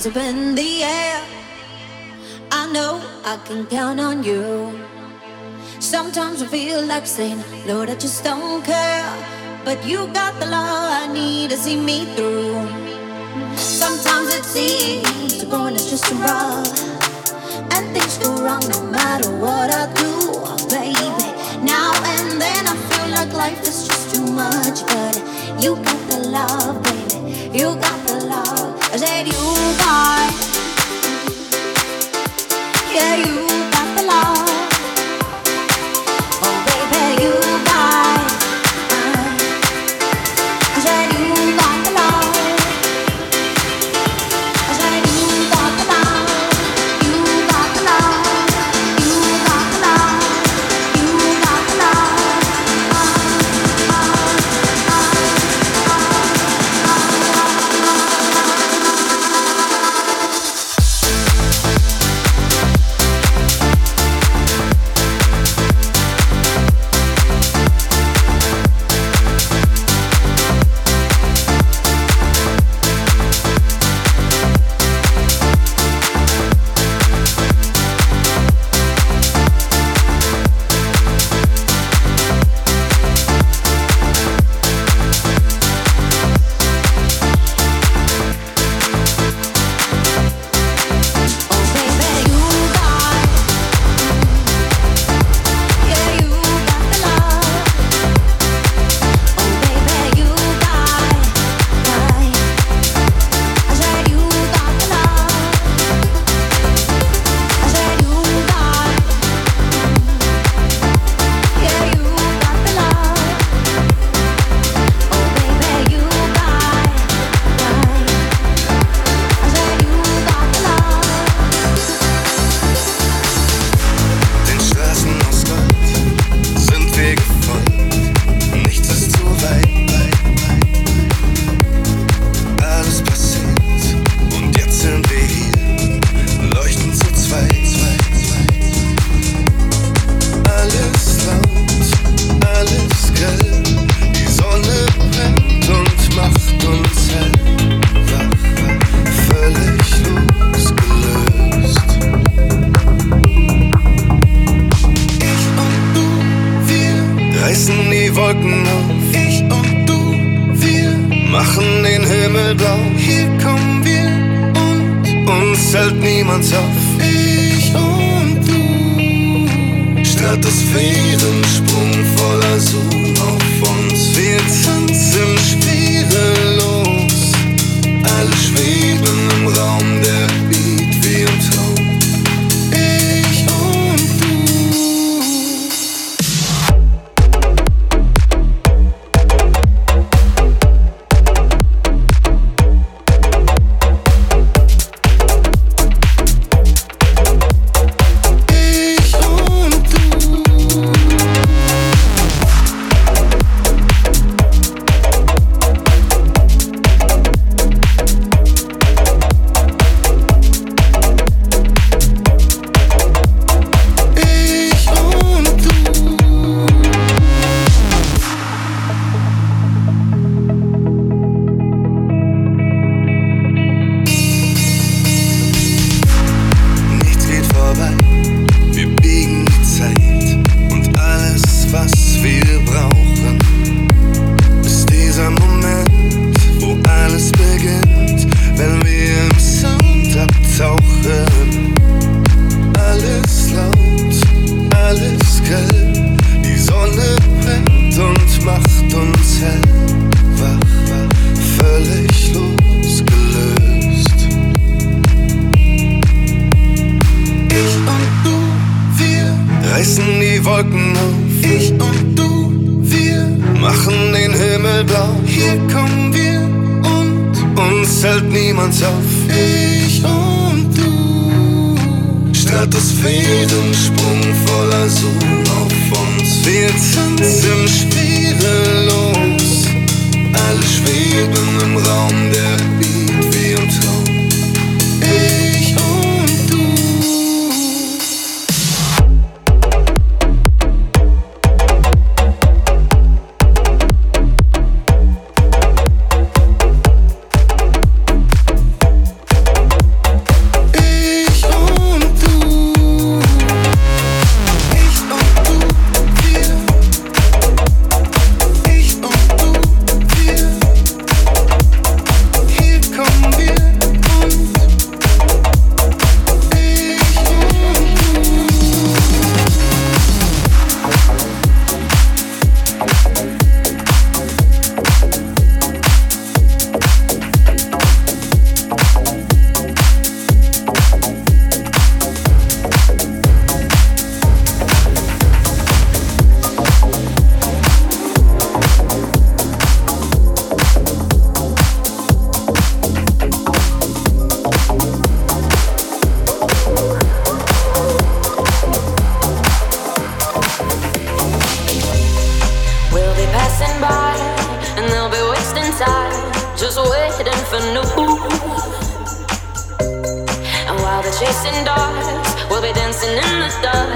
hands up in the air. I know I can count on you. Sometimes I feel like saying, Lord, I just goodbye. Yeah, you. chasing dogs. We'll be dancing in the dark.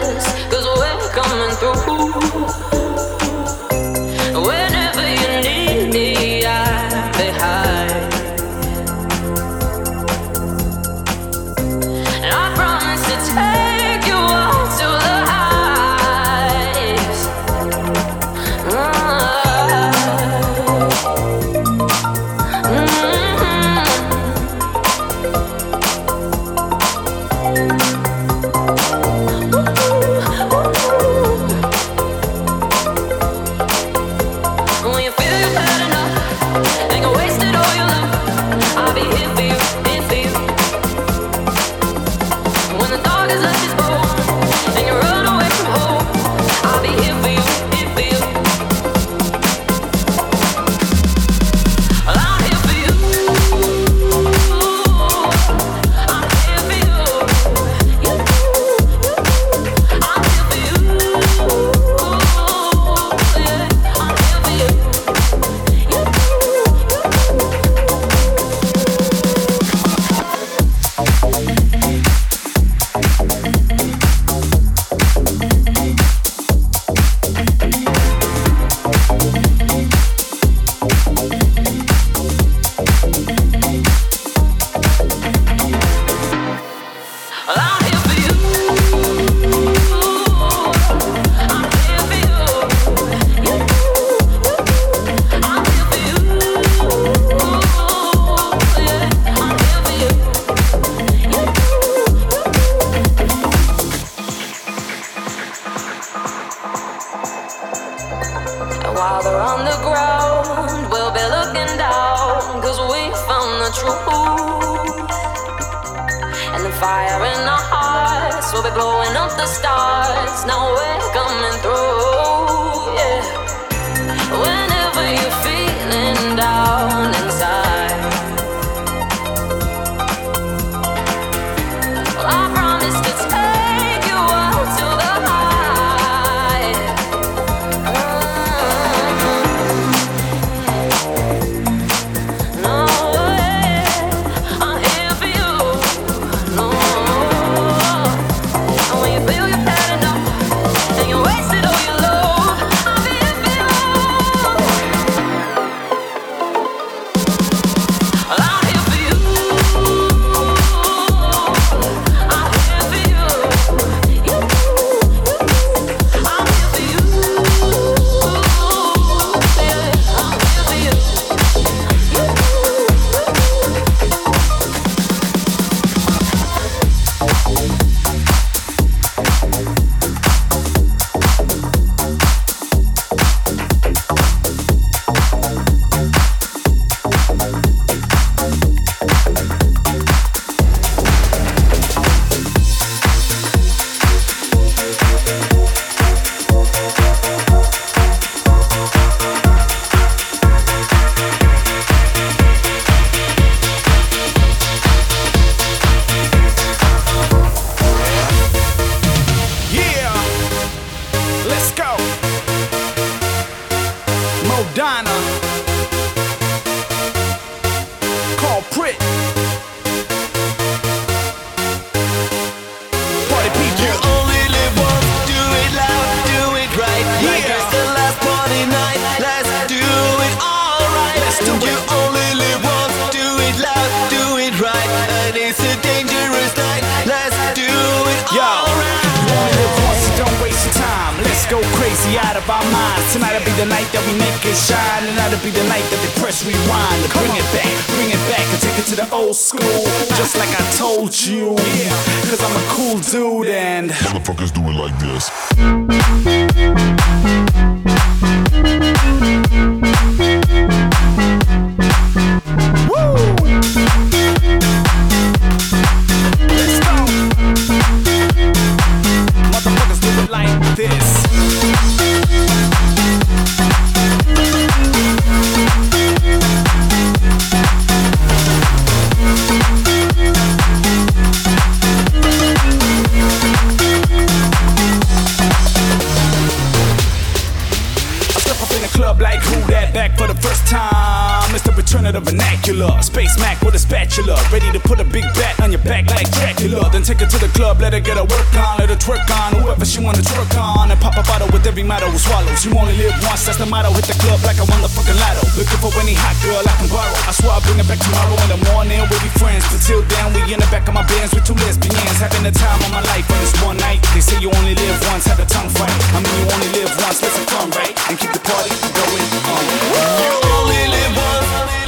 Let her twerk on whoever she wanna twerk on, and pop a bottle with every motto who swallows. You only live once, that's the motto. Hit the club like I won the fucking lotto. Looking for any hot girl I can borrow. I swear I'll bring her back tomorrow in the morning. We'll be friends. but till then, we in the back of my Benz with two lesbians, having the time of my life on this one night. They say you only live once, have a tongue fight. I mean, you only live once, have fun, right? And keep the party going on. You only live once.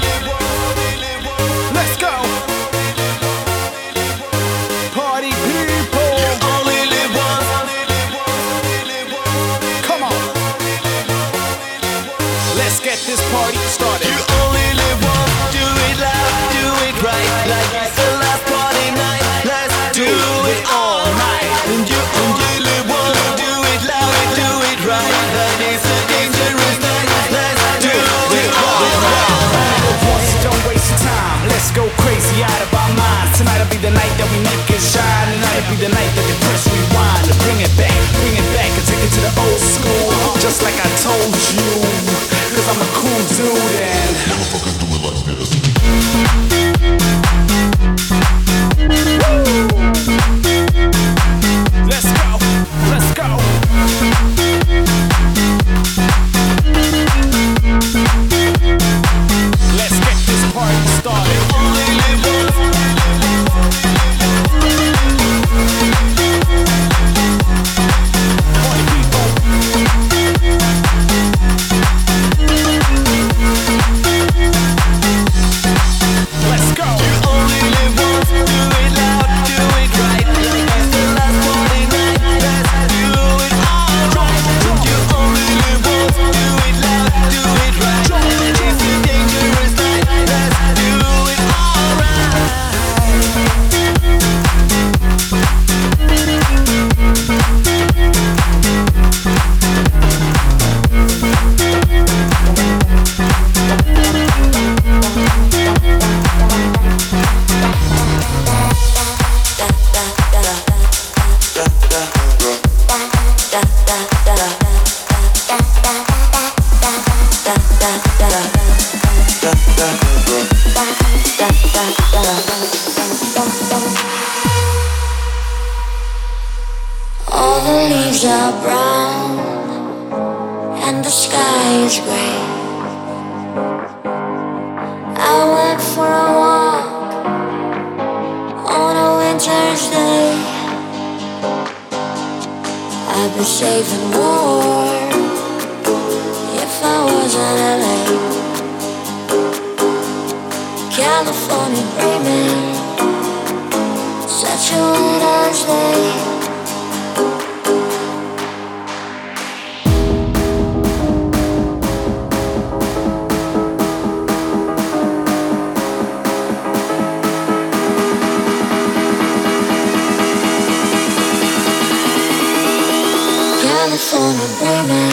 Just like I told you. Cause I'm a cool dude I'd be safe and warm if I was in LA. California dreaming, such a winter's day. California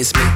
It's me.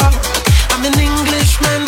I'm an Englishman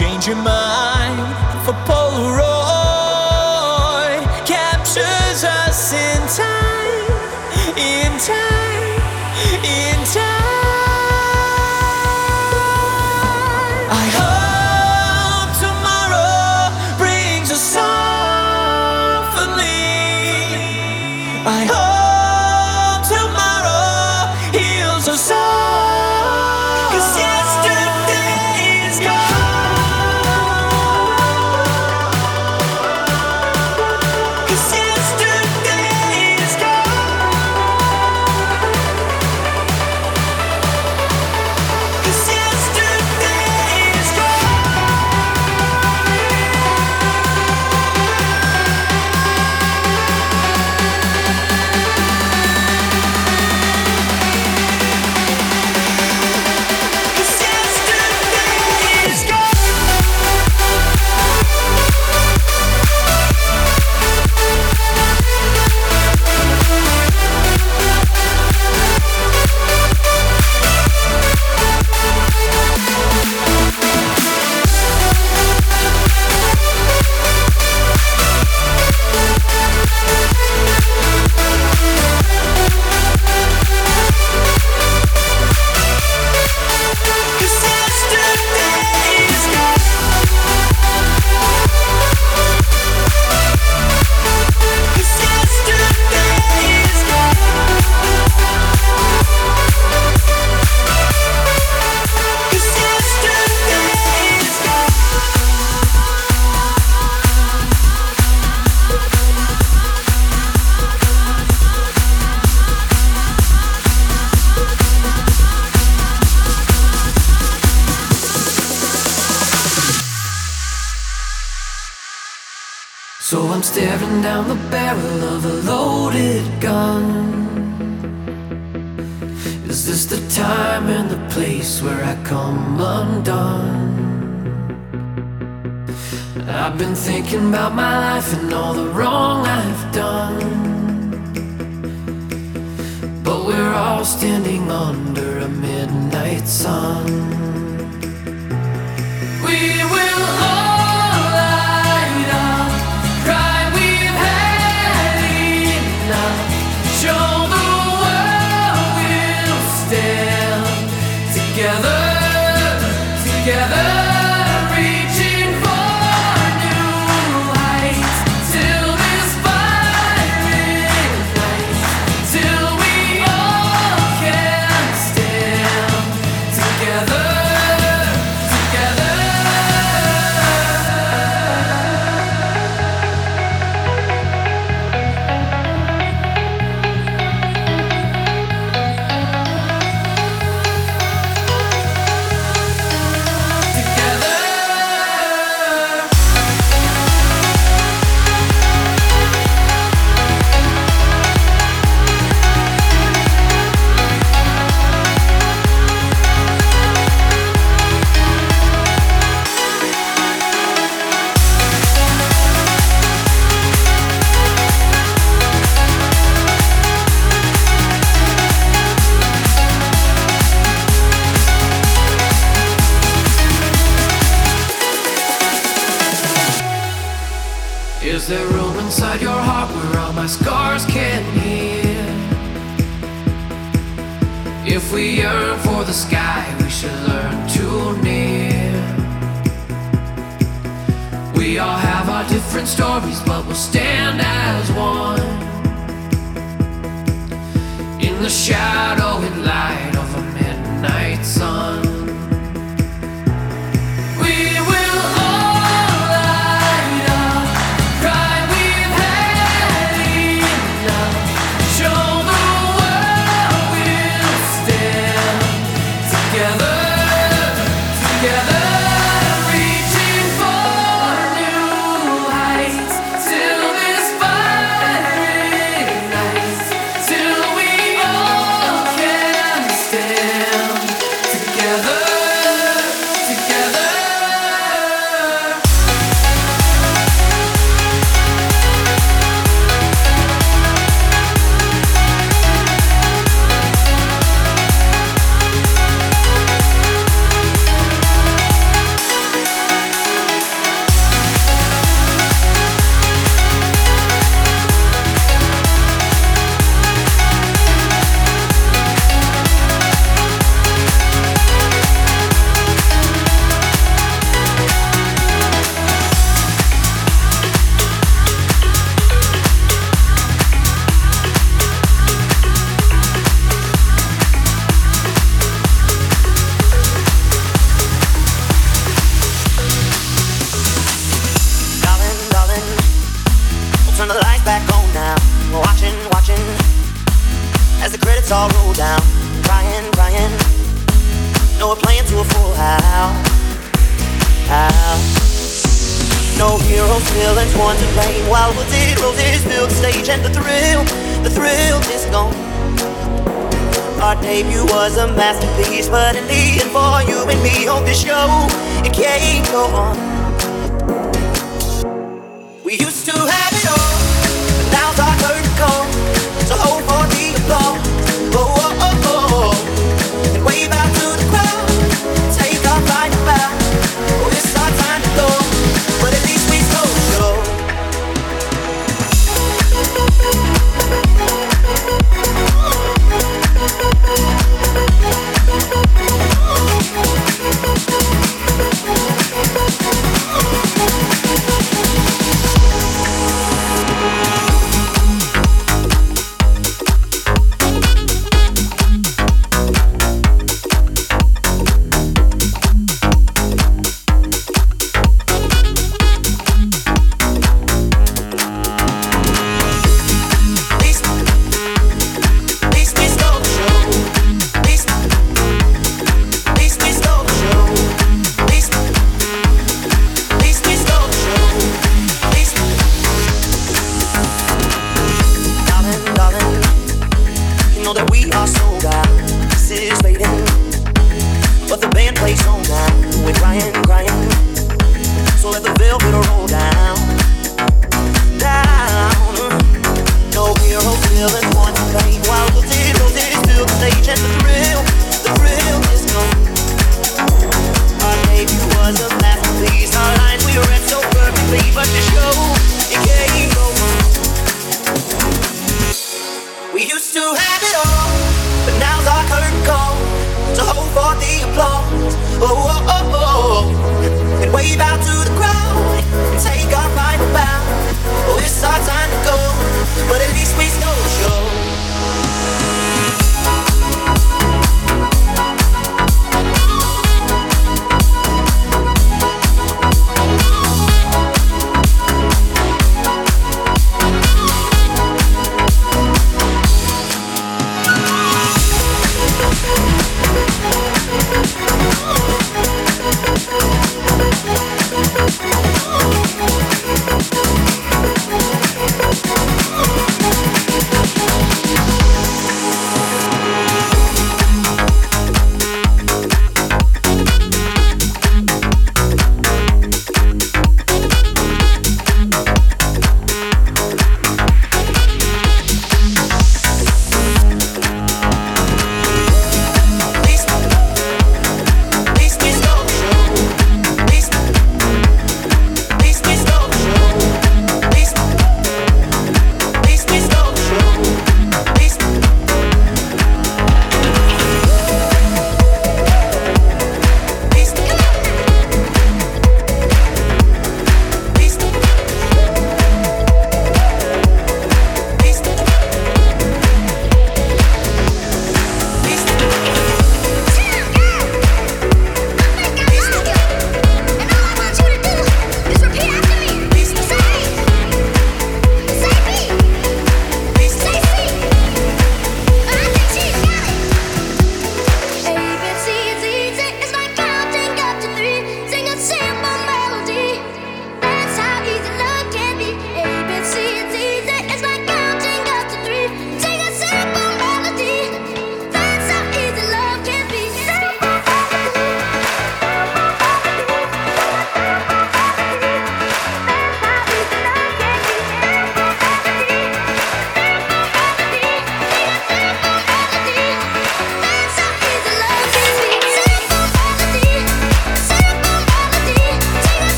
change your mind place where I come undone. I've been thinking about my life and all the wrong I've done. But we're all standing under a midnight sun. We will all. stand as one in the shadow.